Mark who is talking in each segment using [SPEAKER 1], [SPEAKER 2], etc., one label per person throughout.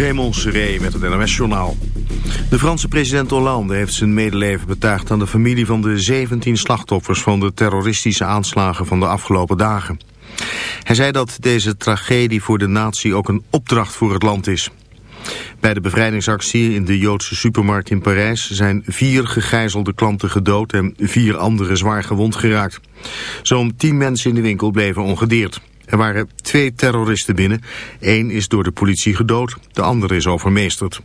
[SPEAKER 1] Raymond Seré met het NOS-journaal. De Franse president Hollande heeft zijn medeleven betuigd aan de familie van de 17 slachtoffers van de terroristische aanslagen van de afgelopen dagen. Hij zei dat deze tragedie voor de natie ook een opdracht voor het land is. Bij de bevrijdingsactie in de Joodse supermarkt in Parijs zijn vier gegijzelde klanten gedood en vier anderen zwaar gewond geraakt. Zo'n tien mensen in de winkel bleven ongedeerd. Er waren twee terroristen binnen. Eén is door de politie gedood, de andere is overmeesterd.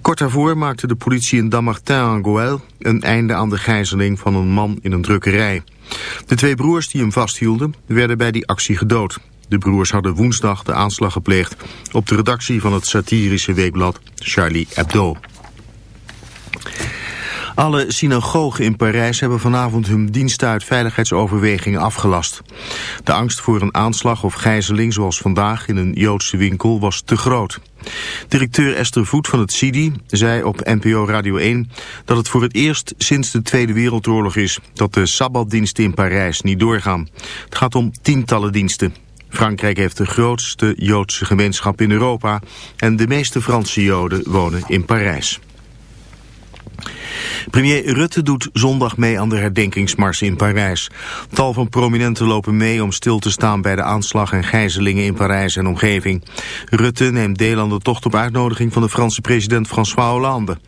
[SPEAKER 1] Kort daarvoor maakte de politie in Damartin-en-Goël een einde aan de gijzeling van een man in een drukkerij. De twee broers die hem vasthielden werden bij die actie gedood. De broers hadden woensdag de aanslag gepleegd op de redactie van het satirische weekblad Charlie Hebdo. Alle synagogen in Parijs hebben vanavond hun diensten uit veiligheidsoverwegingen afgelast. De angst voor een aanslag of gijzeling zoals vandaag in een Joodse winkel was te groot. Directeur Esther Voet van het CIDI zei op NPO Radio 1 dat het voor het eerst sinds de Tweede Wereldoorlog is dat de Sabbatdiensten in Parijs niet doorgaan. Het gaat om tientallen diensten. Frankrijk heeft de grootste Joodse gemeenschap in Europa en de meeste Franse Joden wonen in Parijs. Premier Rutte doet zondag mee aan de herdenkingsmars in Parijs. Tal van prominenten lopen mee om stil te staan bij de aanslag en gijzelingen in Parijs en omgeving. Rutte neemt deel aan de tocht op uitnodiging van de Franse president François Hollande.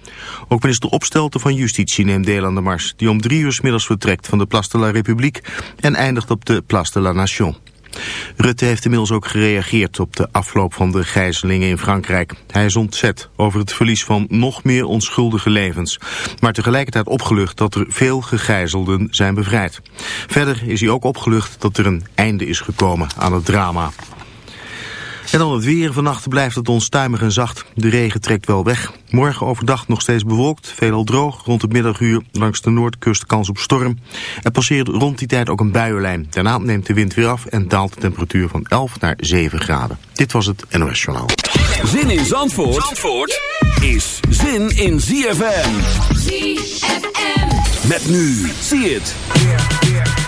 [SPEAKER 1] Ook minister Opstelten van Justitie neemt deel aan de mars, die om drie uur middags vertrekt van de Place de la République en eindigt op de Place de la Nation. Rutte heeft inmiddels ook gereageerd op de afloop van de gijzelingen in Frankrijk. Hij is ontzet over het verlies van nog meer onschuldige levens. Maar tegelijkertijd opgelucht dat er veel gegijzelden zijn bevrijd. Verder is hij ook opgelucht dat er een einde is gekomen aan het drama. En dan het weer. Vannacht blijft het onstuimig en zacht. De regen trekt wel weg. Morgen overdag nog steeds bewolkt, veelal droog. Rond het middaguur langs de noordkust kans op storm. Er passeert rond die tijd ook een buienlijn. Daarna neemt de wind weer af en daalt de temperatuur van 11 naar 7 graden. Dit was het NOS Journaal.
[SPEAKER 2] Zin in Zandvoort, Zandvoort is zin in ZFM. ZFM. Met nu. Zie het.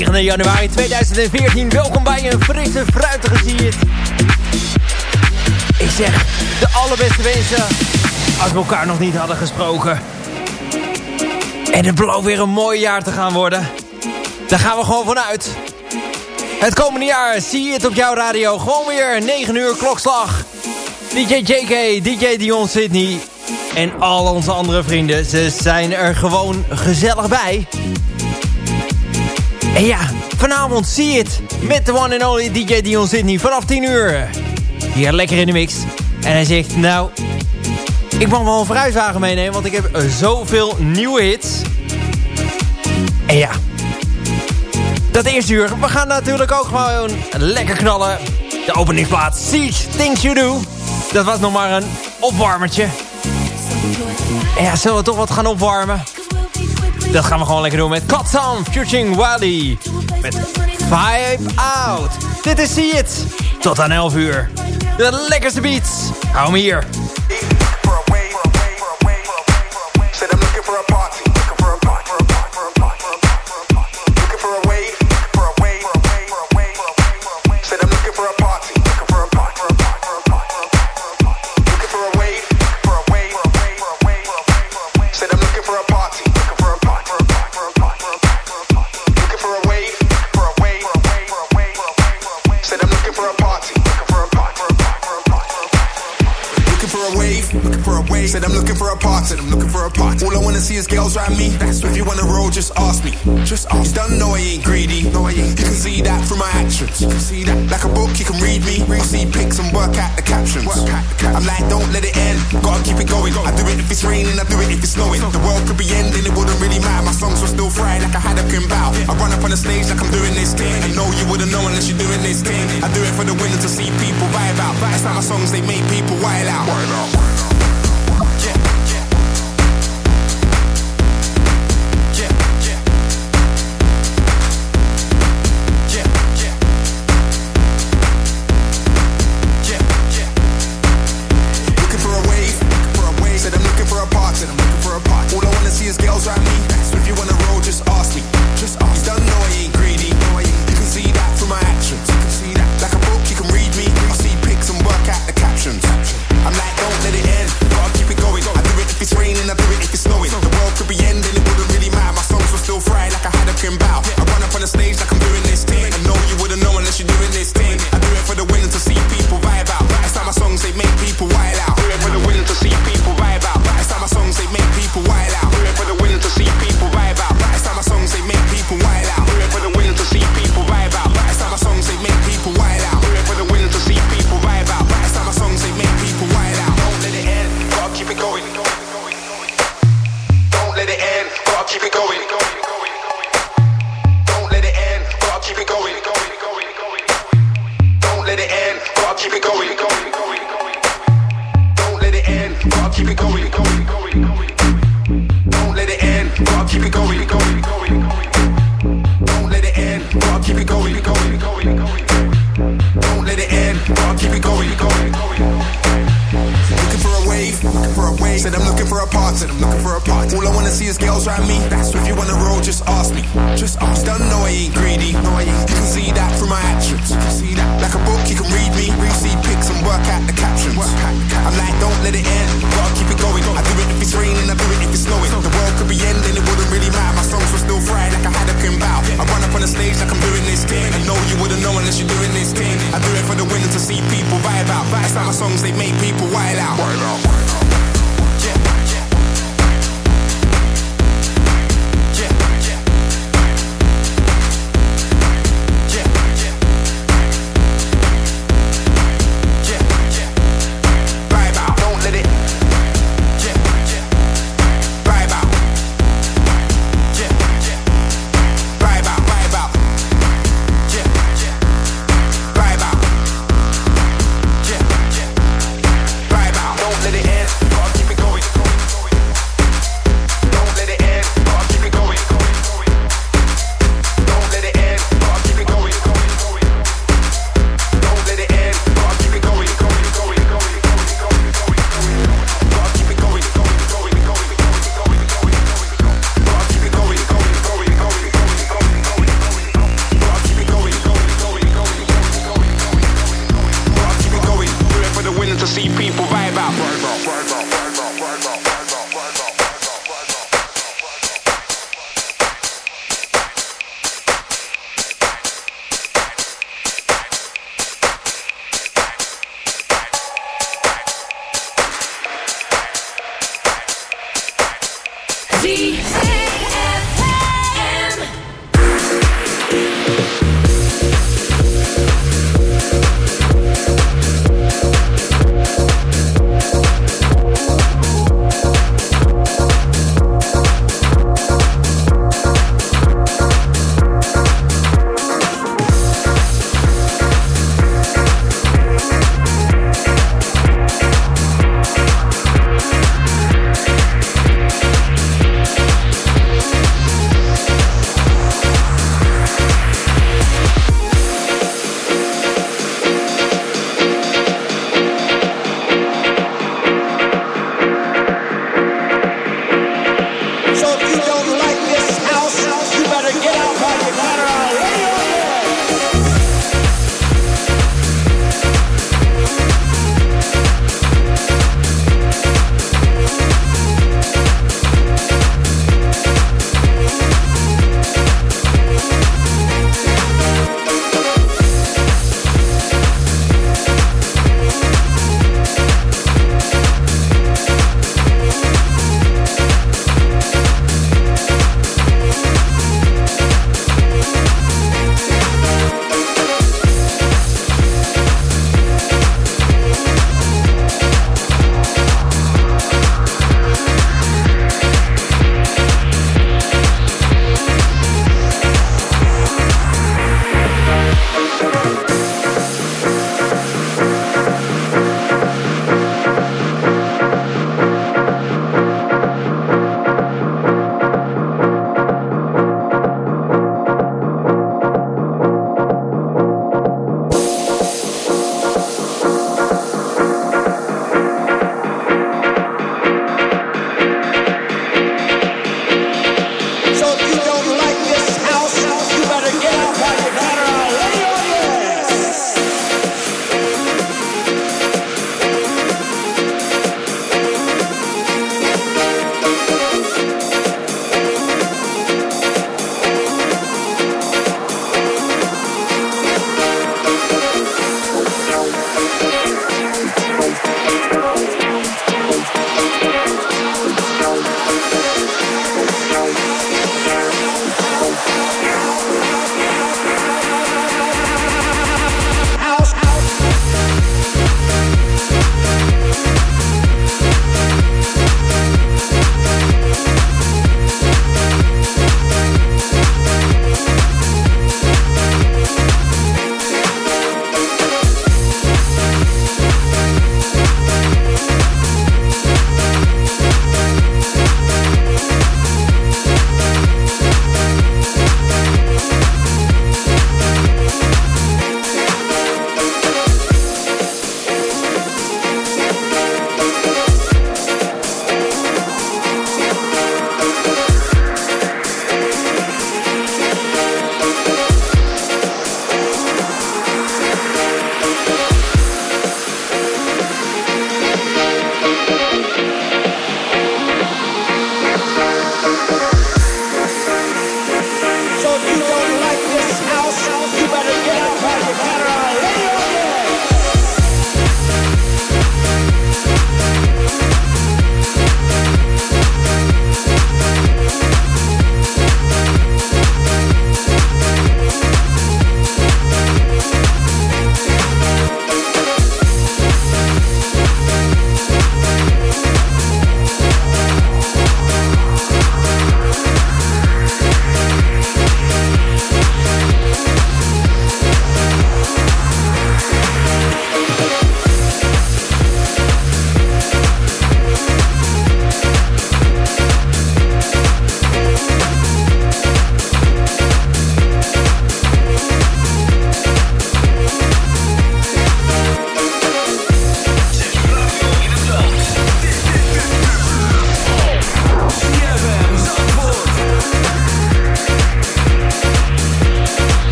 [SPEAKER 3] 9 januari 2014. Welkom bij een frisse, fruitige Zie Ik zeg de allerbeste wensen als we elkaar nog niet hadden gesproken. En het belooft weer een mooi jaar te gaan worden. Daar gaan we gewoon vanuit. Het komende jaar zie je het op jouw radio. Gewoon weer 9 uur klokslag. DJ JK, DJ Dion Sydney en al onze andere vrienden. Ze zijn er gewoon gezellig bij. En ja, vanavond zie je het met de one and only DJ Dion Sydney vanaf 10 uur. Hier lekker in de mix. En hij zegt, nou, ik mag wel een fruitwagen meenemen, want ik heb zoveel nieuwe hits. En ja, dat eerste uur, we gaan natuurlijk ook gewoon lekker knallen. De openingsplaats Siege Things You Do. Dat was nog maar een opwarmertje. Ja, zullen we toch wat gaan opwarmen? Dat gaan we gewoon lekker doen met Katsan featuring Wally. Met Vibe Out. Dit is See It. Tot aan 11 uur. De lekkerste beats. Hou hem hier.
[SPEAKER 4] Wanna see his girls around me. That's if you wanna roll, just ask me. Just ask. You don't know I ain't greedy. No, I ain't. You can see that from my actions. You can see that. Like a book, you can read me. I see pics and work out the captions. Work out the captions. I'm like, don't let it end. Gotta keep it going. I do it if it's raining, I do it if it's snowing. The world could be ending, it wouldn't really matter. My songs were still fried like I had a pin bow. I run up on the stage like I'm doing this thing. I know you wouldn't know unless you're doing this thing. I do it for the winner to see people vibe out. That's how my songs, they make people wild out. Wild out.
[SPEAKER 3] I'm like, don't let it end, gotta keep it going. I do it if it's raining, I do it if it's snowing. The world could be ending, it wouldn't really matter. My songs were still fried like I had a pin bow. I run
[SPEAKER 4] up on the stage like I'm doing this thing. I know you wouldn't know unless you're doing this thing. I do it for the winners to see people vibe out. That's like my songs, they make people wild out.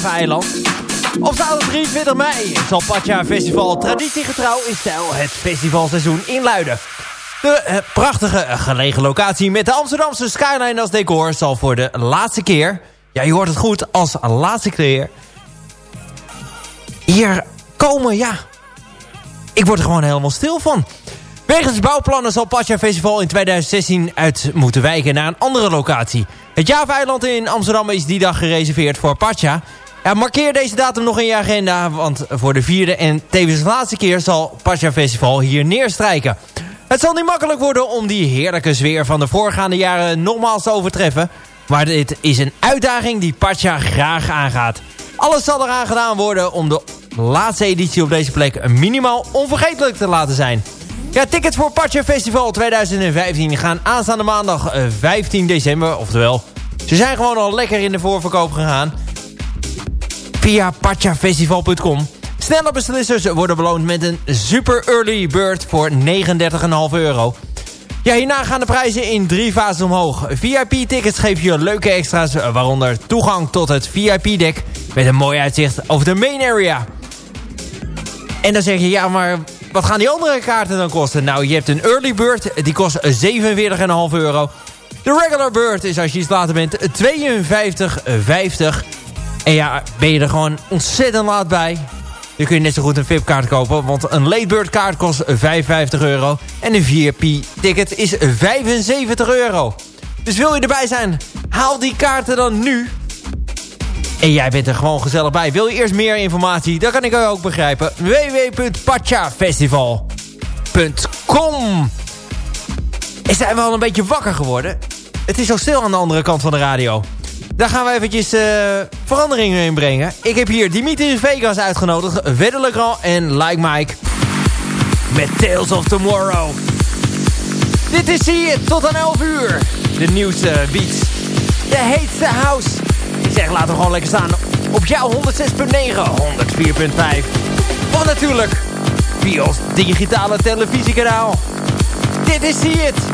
[SPEAKER 3] Java-eiland. Op zaterdag 23 mei zal Pacha Festival traditiegetrouw in stijl het festivalseizoen inluiden. De eh, prachtige eh, gelegen locatie met de Amsterdamse skyline als decor zal voor de laatste keer... Ja, je hoort het goed, als laatste keer... Hier komen, ja... Ik word er gewoon helemaal stil van. Wegens bouwplannen zal Pacha Festival in 2016 uit moeten wijken naar een andere locatie. Het Java-eiland in Amsterdam is die dag gereserveerd voor Pacha. Markeer deze datum nog in je agenda, want voor de vierde en tevens laatste keer zal Pacha Festival hier neerstrijken. Het zal niet makkelijk worden om die heerlijke sfeer van de voorgaande jaren nogmaals te overtreffen. Maar dit is een uitdaging die Pacha graag aangaat. Alles zal eraan gedaan worden om de laatste editie op deze plek minimaal onvergetelijk te laten zijn. Ja, tickets voor Pacha Festival 2015 gaan aanstaande maandag 15 eh, december. Oftewel, ze zijn gewoon al lekker in de voorverkoop gegaan. Via pachafestival.com. Snelle beslissers worden beloond met een super early bird voor 39,5 euro. Ja, hierna gaan de prijzen in drie fases omhoog. VIP-tickets geven je leuke extra's, waaronder toegang tot het VIP-dek... met een mooi uitzicht over de main area. En dan zeg je, ja, maar wat gaan die andere kaarten dan kosten? Nou, je hebt een early bird, die kost 47,5 euro. De regular bird is als je iets later bent 52,50. En ja, ben je er gewoon ontzettend laat bij... Dan kun je net zo goed een VIP-kaart kopen. Want een late bird kaart kost 55 euro. En een VIP-ticket is 75 euro. Dus wil je erbij zijn, haal die kaarten dan nu. En jij bent er gewoon gezellig bij. Wil je eerst meer informatie? Dan kan ik ook begrijpen. www.pachafestival.com En zijn we al een beetje wakker geworden? Het is zo stil aan de andere kant van de radio. Daar gaan we eventjes uh, veranderingen in brengen. Ik heb hier Dimitri Vegas uitgenodigd. Verder Legrand en Like Mike. Met Tales of Tomorrow. Dit is hier tot aan 11 uur. De nieuwste beats. De heetste house. Ik zeg laten we gewoon lekker staan. Op jouw 106.9, 104.5. Of natuurlijk via ons digitale televisiekanaal. Dit is hier.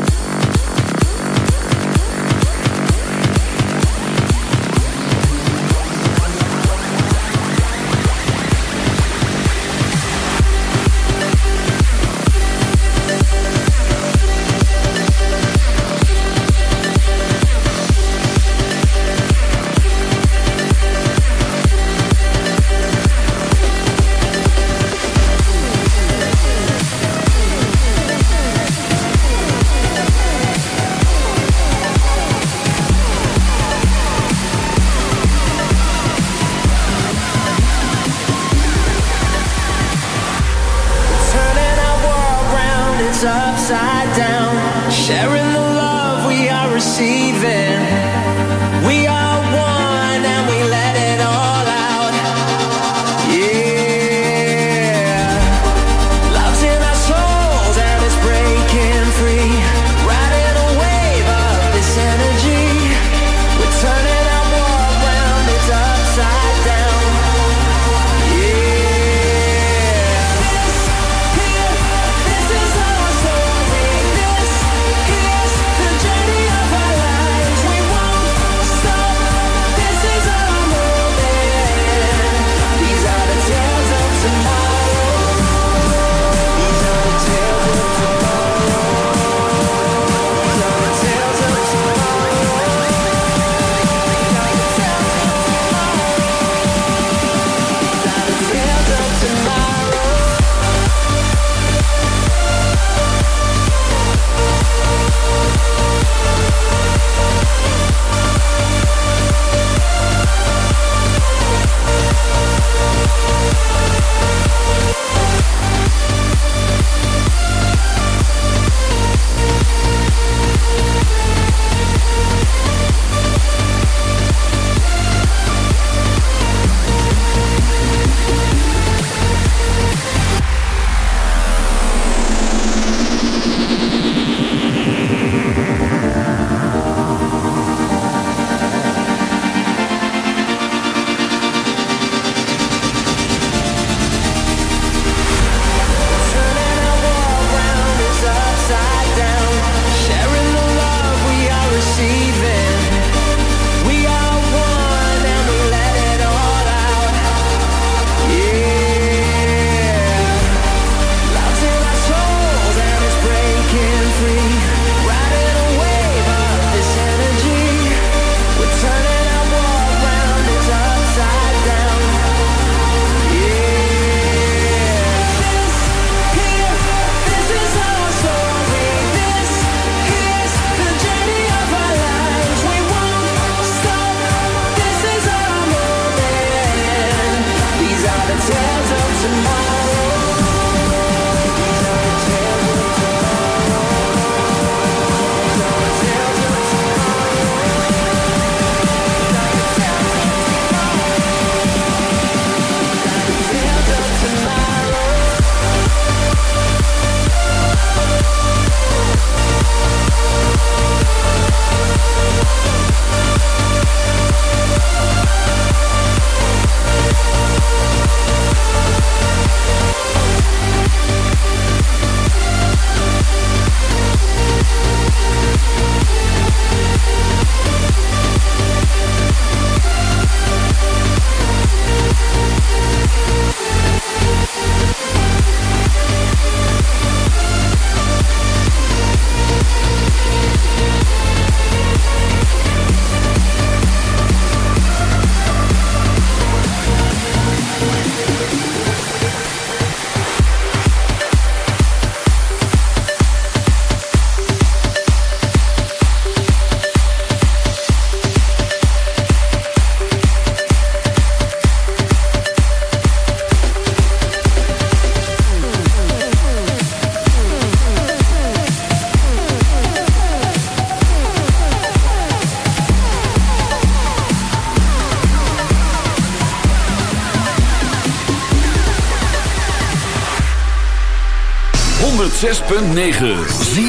[SPEAKER 2] 106.9 ZFN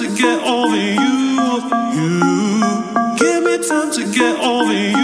[SPEAKER 3] to get over you. You give me time to get over you.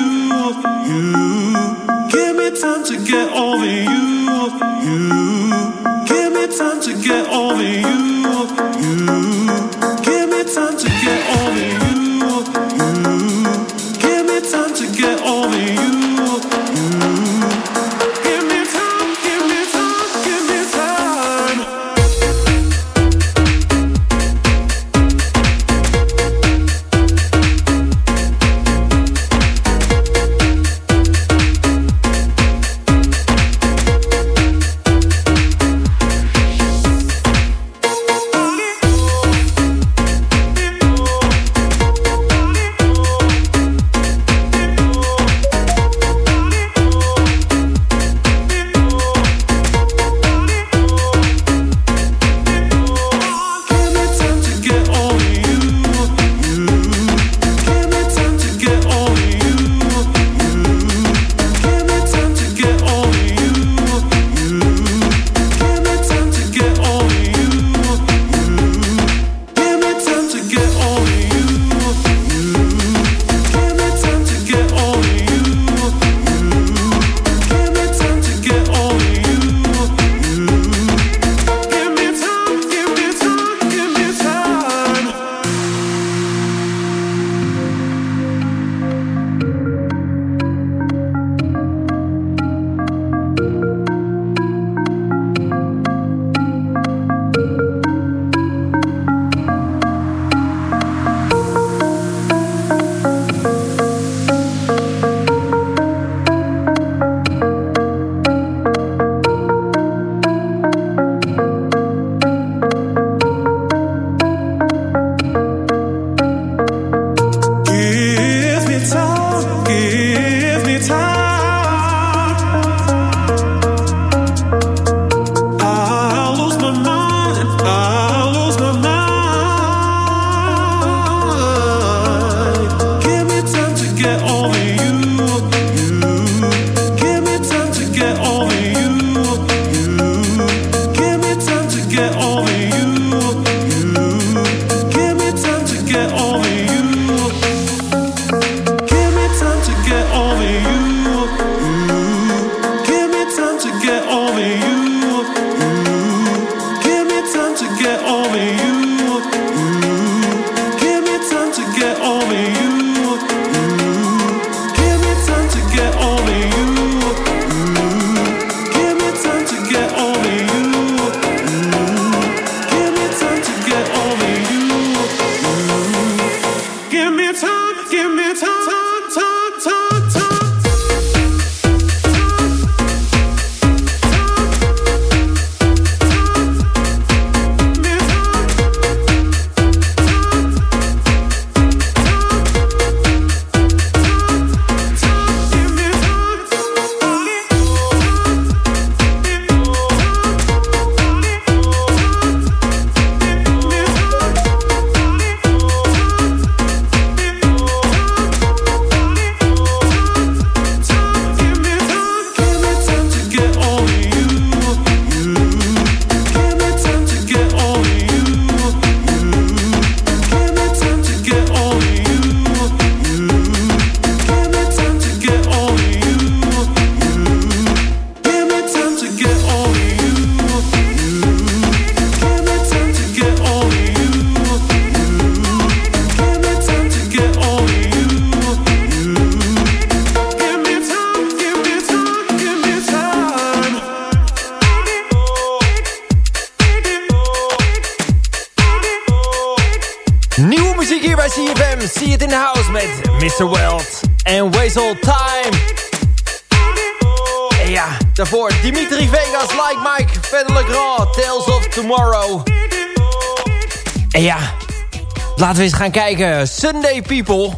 [SPEAKER 3] Laten we eens gaan kijken. Sunday People,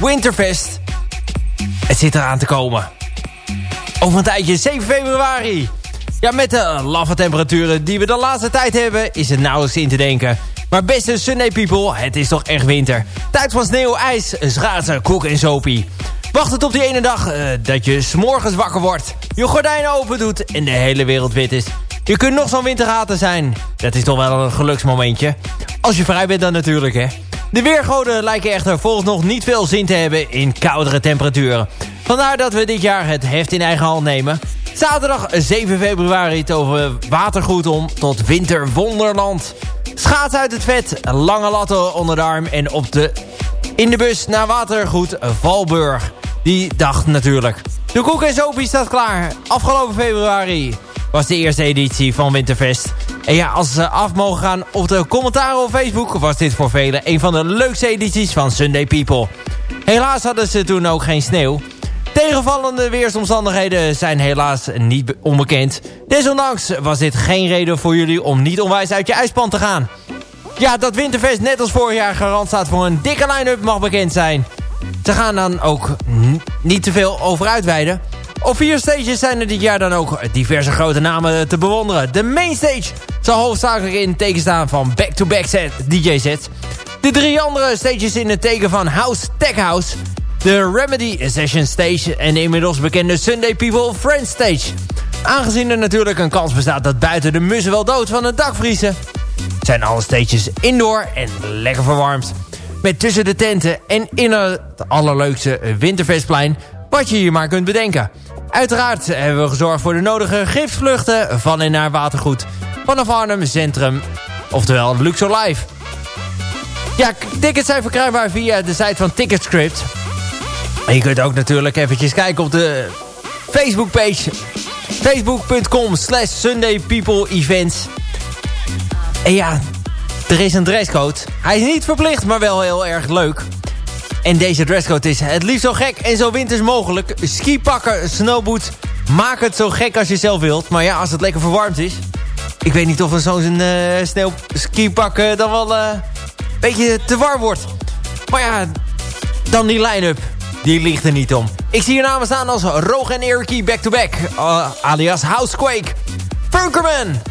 [SPEAKER 3] Winterfest. Het zit eraan te komen. Over een tijdje, 7 februari. Ja, met de laffe temperaturen die we de laatste tijd hebben... is het nauwelijks in te denken. Maar beste Sunday people, het is toch echt winter. Tijd van sneeuw, ijs, schaatsen, koek en sopie. Wacht het op die ene dag uh, dat je s'morgens wakker wordt... je gordijnen open doet en de hele wereld wit is. Je kunt nog zo'n wintergaten zijn. Dat is toch wel een geluksmomentje. Als je vrij bent dan natuurlijk, hè. De weergoden lijken echter volgens nog niet veel zin te hebben in koudere temperaturen. Vandaar dat we dit jaar het heft in eigen hand nemen. Zaterdag 7 februari toveren watergoed om tot winterwonderland. Schaats uit het vet, lange latten onder de arm en op de, in de bus naar watergoed Valburg. Die dag natuurlijk. De koek en sopie staat klaar. Afgelopen februari was de eerste editie van Winterfest. En ja, als ze af mogen gaan op de commentaren op Facebook... was dit voor velen een van de leukste edities van Sunday People. Helaas hadden ze toen ook geen sneeuw. Tegenvallende weersomstandigheden zijn helaas niet onbekend. Desondanks was dit geen reden voor jullie om niet onwijs uit je ijspan te gaan. Ja, dat Winterfest net als vorig jaar garant staat voor een dikke line-up mag bekend zijn. Ze gaan dan ook niet te veel over uitweiden. Op vier stages zijn er dit jaar dan ook diverse grote namen te bewonderen. De mainstage zal hoofdzakelijk in het teken staan van back-to-back set DJ sets. De drie andere stages in het teken van House Tech House. De Remedy Session Stage en de inmiddels bekende Sunday People Friends Stage. Aangezien er natuurlijk een kans bestaat dat buiten de mussen wel dood van het dak vriezen... zijn alle stages indoor en lekker verwarmd. Met tussen de tenten en in het allerleukste winterfestplein wat je hier maar kunt bedenken. Uiteraard hebben we gezorgd voor de nodige giftvluchten van en naar Watergoed... vanaf Arnhem Centrum, oftewel Luxor Live. Ja, tickets zijn verkrijgbaar via de site van Ticketscript... En je kunt ook natuurlijk eventjes kijken op de Facebookpage. Facebook.com slash Sunday. En ja, er is een dresscode. Hij is niet verplicht, maar wel heel erg leuk. En deze dresscode is het liefst zo gek en zo winters mogelijk. Skipakken, snowboot, maak het zo gek als je zelf wilt. Maar ja, als het lekker verwarmd is. Ik weet niet of zo'n uh, sneeuw skipak uh, dan wel uh, een beetje te warm wordt. Maar ja, dan die line-up die ligt er niet om. Ik zie hier namen staan als Roog en Erikie back-to-back, uh, alias Housequake. Funkerman.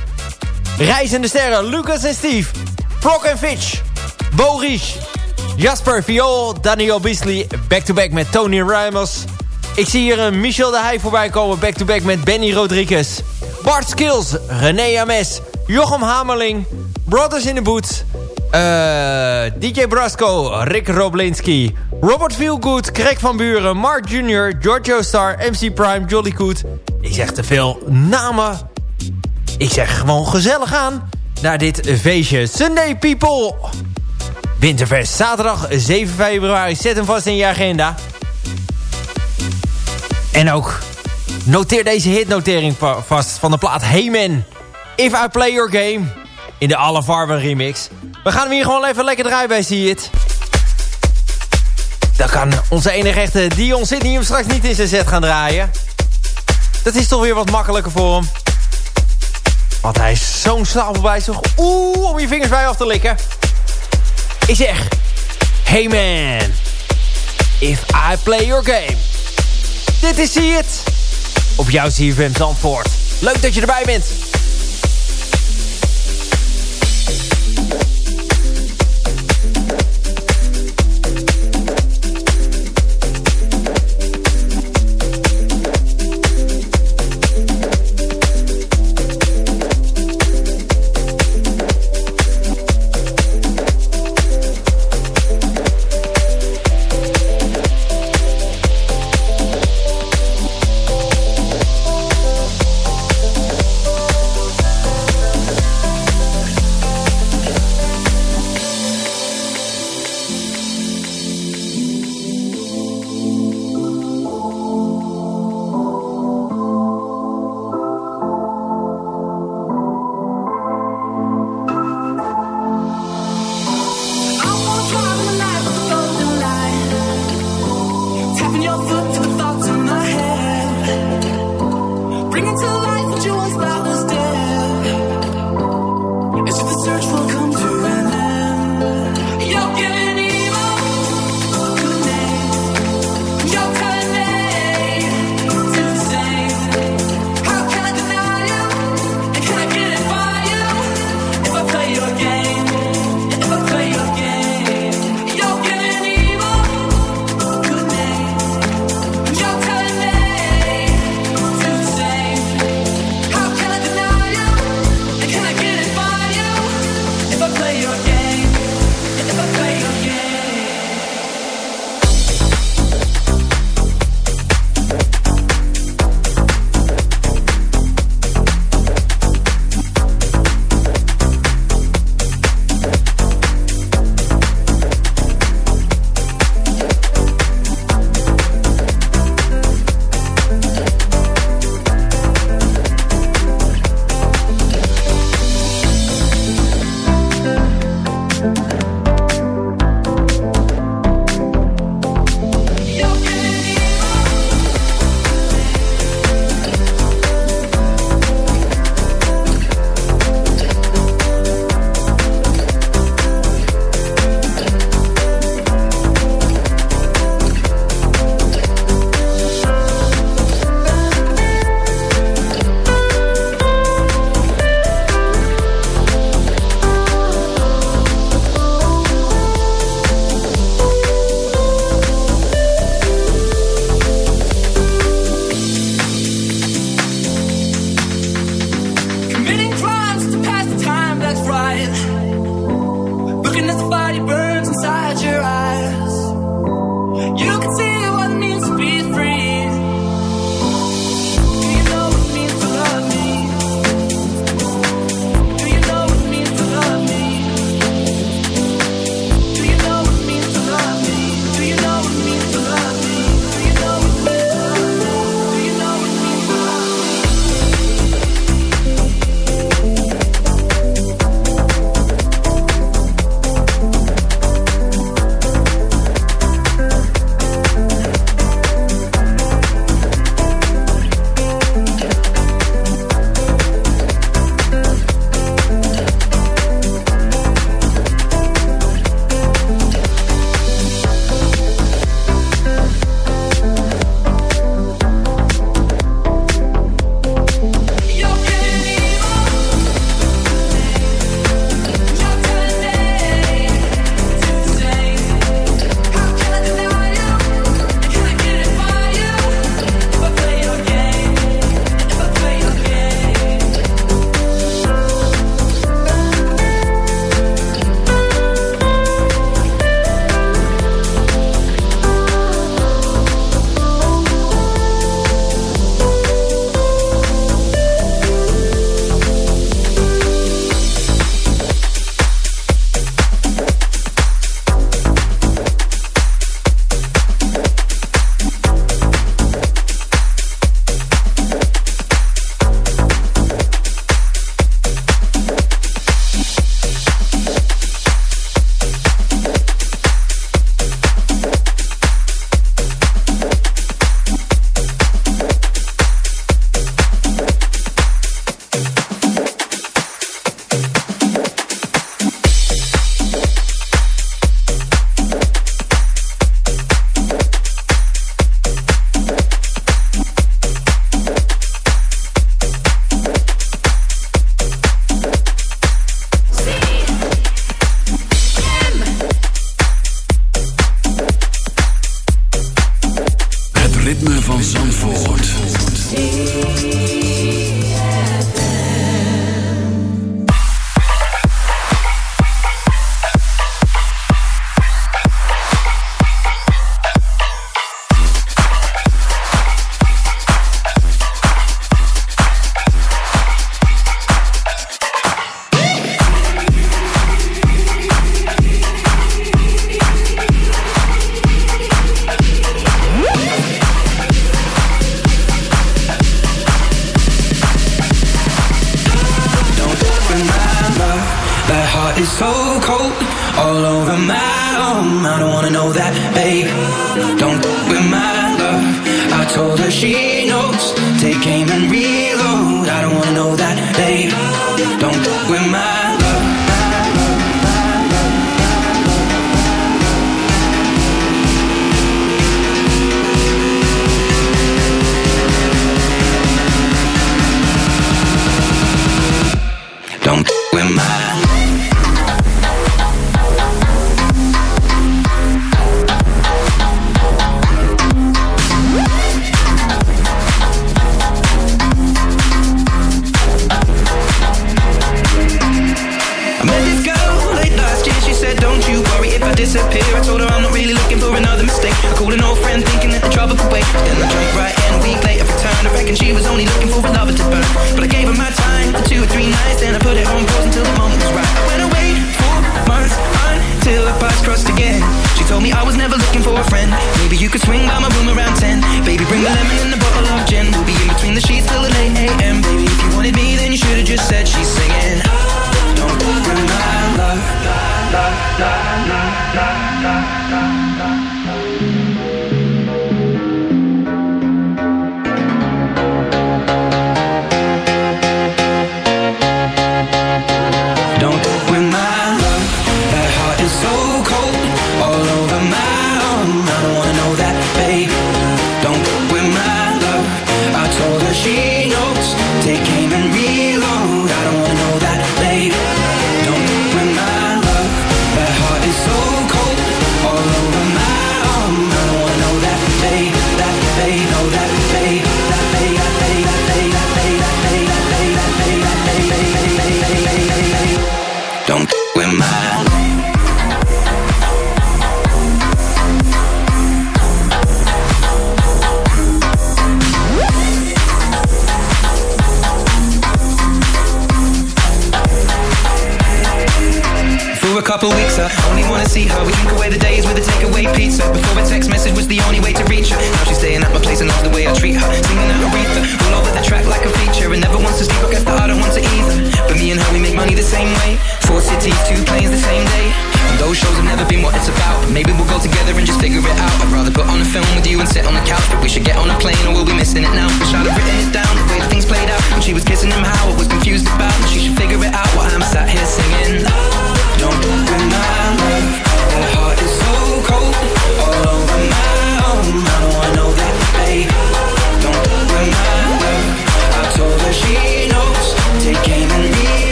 [SPEAKER 3] Reizende sterren, Lucas en Steve. Flock en Fitch. Boris. Jasper Viol, Daniel Beasley, back-to-back met Tony Ramos. Ik zie hier een Michel de Heij voorbij komen, back-to-back met Benny Rodriguez. Bart Skills, René Ames, Jochem Hamerling, Brothers in the Boots, eh, DJ Brasco, Rick Roblinski, Robert Feelgood, Craig van Buren, Mark Jr., Giorgio Star, MC Prime, Jolly Good. Ik zeg te veel namen. Ik zeg gewoon gezellig aan naar dit feestje. Sunday People. Winterfest, zaterdag 7 februari. Zet hem vast in je agenda. En ook noteer deze hitnotering vast van de plaat Hey Man. If I Play Your Game. In de Alle Farben remix. We gaan hem hier gewoon even lekker draaien bij See It. Dan kan onze enige echte Dion Sydney hem straks niet in zijn set gaan draaien. Dat is toch weer wat makkelijker voor hem. Want hij is zo'n stapel bij zich. Oeh, om je vingers bij af te likken. Ik zeg... Hey man. If I play your game. Dit is See It. Op jouw CFM Zandvoort. Leuk dat je erbij bent.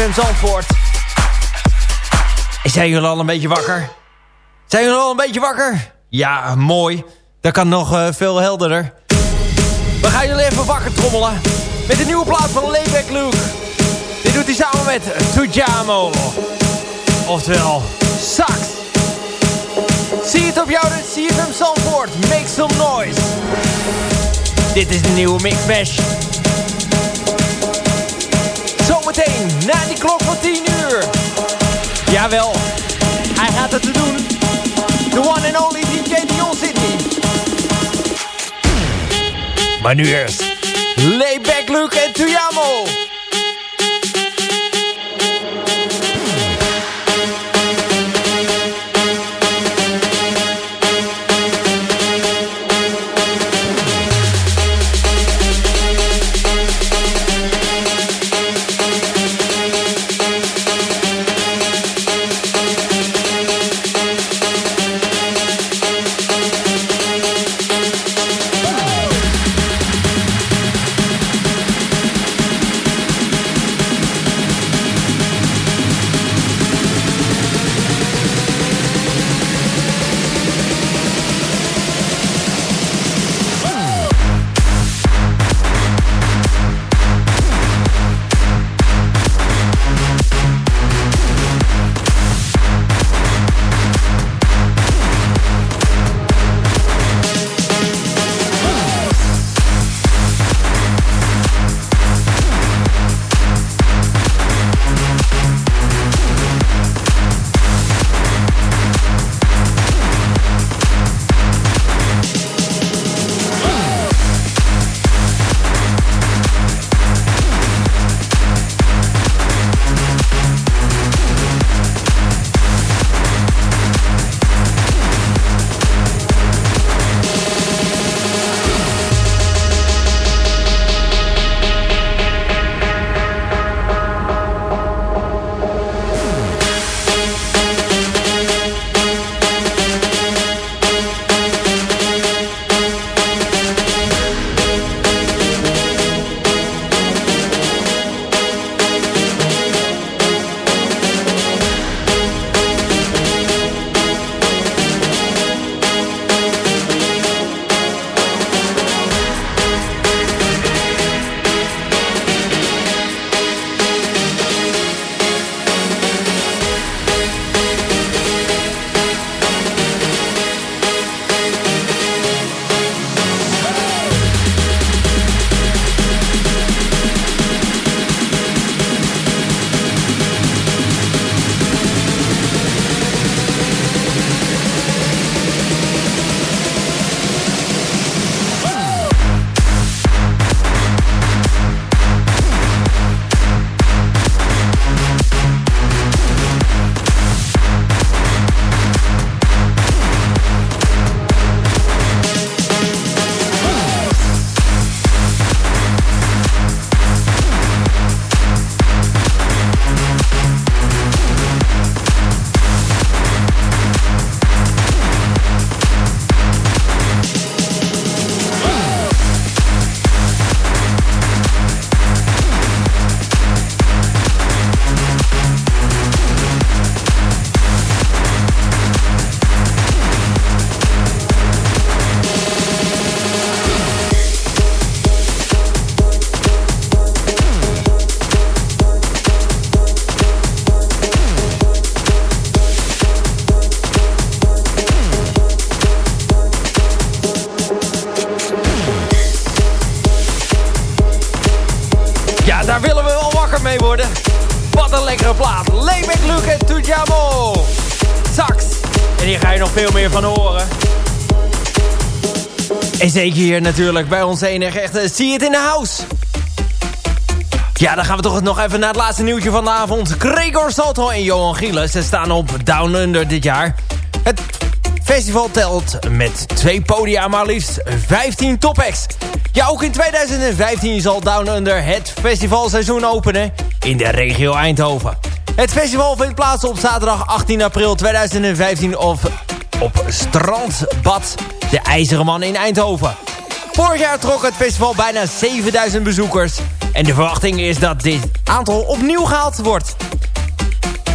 [SPEAKER 3] Zandvoort. Zijn jullie al een beetje wakker? Zijn jullie al een beetje wakker? Ja, mooi. Dat kan nog uh, veel helderder. We gaan jullie even wakker trommelen. Met de nieuwe plaat van Layback Luke. Dit doet hij samen met Tujamo. Oftewel, Sax. Zie het op jou, CFM Zandvoort. Make some noise. Dit is de nieuwe Mix. Jawel, hij gaat het doen. The one and only DJ Dion City. Maar nu eerst, Layback Luke en Tuyamo. Hier natuurlijk bij ons enige echte See It in the House. Ja, dan gaan we toch nog even naar het laatste nieuwtje van de avond. Gregor Salto en Johan Gieles ze staan op Down Under dit jaar. Het festival telt met twee podia maar liefst 15 topacts. Ja, ook in 2015 zal Down Under het festivalseizoen openen in de regio Eindhoven. Het festival vindt plaats op zaterdag 18 april 2015 of op Strandbad de IJzeren Man in Eindhoven. Vorig jaar trok het festival bijna 7000 bezoekers. En de verwachting is dat dit aantal opnieuw gehaald wordt.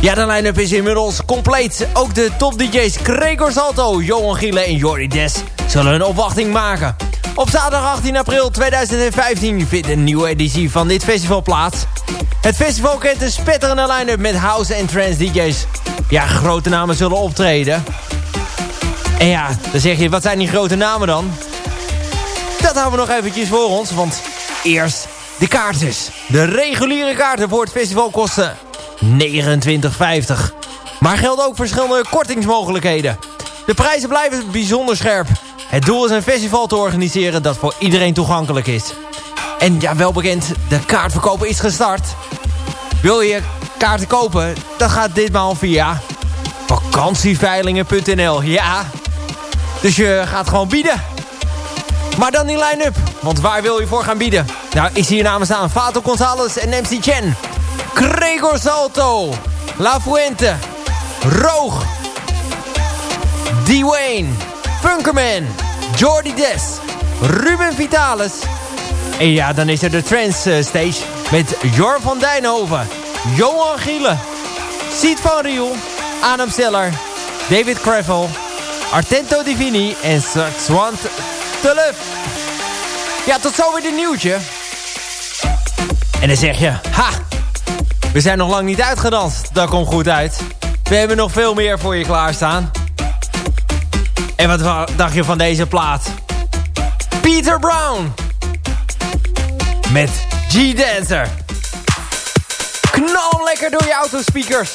[SPEAKER 3] Ja, de line-up is inmiddels compleet. Ook de top DJ's Gregor Salto, Johan Giele en Jordi Des zullen een opwachting maken. Op zaterdag 18 april 2015 vindt een nieuwe editie van dit festival plaats. Het festival kent een spetterende line-up met house en trance DJ's. Ja, grote namen zullen optreden. En ja, dan zeg je, wat zijn die grote namen dan? Dat houden we nog eventjes voor ons, want eerst de kaartjes. De reguliere kaarten voor het festival kosten 29,50. Maar gelden ook verschillende kortingsmogelijkheden. De prijzen blijven bijzonder scherp. Het doel is een festival te organiseren dat voor iedereen toegankelijk is. En ja, wel bekend, de kaartverkoop is gestart. Wil je kaarten kopen? Dan gaat ditmaal via vakantieveilingen.nl. Ja, dus je gaat gewoon bieden. Maar dan die line-up. Want waar wil je voor gaan bieden? Nou, zie hier namen staan. Fato Gonzalez en MC Chen. Gregor Salto. La Fuente. Roog. Dwayne. Funkerman. Jordi Des. Ruben Vitalis. En ja, dan is er de Trance eh, Stage. Met Jor van Dijnhoven. Johan Gielen. Siet van Riel. Adam Seller. David Krevel. Artento Divini en Swant Tuluf. Ja, tot zo weer dit nieuwtje. En dan zeg je, ha, we zijn nog lang niet uitgedanst. Dat komt goed uit. We hebben nog veel meer voor je klaarstaan. En wat dacht je van deze plaat? Peter Brown. Met G-Dancer. Knal lekker door je autospeakers.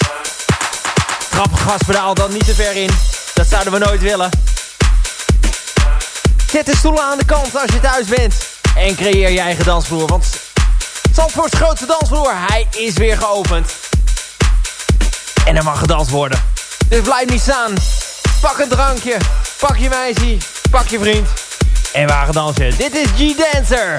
[SPEAKER 3] Trap gaspedaal dan niet te ver in. Dat zouden we nooit willen. Zet de stoelen aan de kant als je thuis bent. En creëer je eigen dansvloer. Want Zandvoorts grootste dansvloer, hij is weer geopend. En er mag gedanst worden. Dus blijf niet staan. Pak een drankje. Pak je meisje. Pak je vriend. En we gaan dansen. Dit is G-Dancer.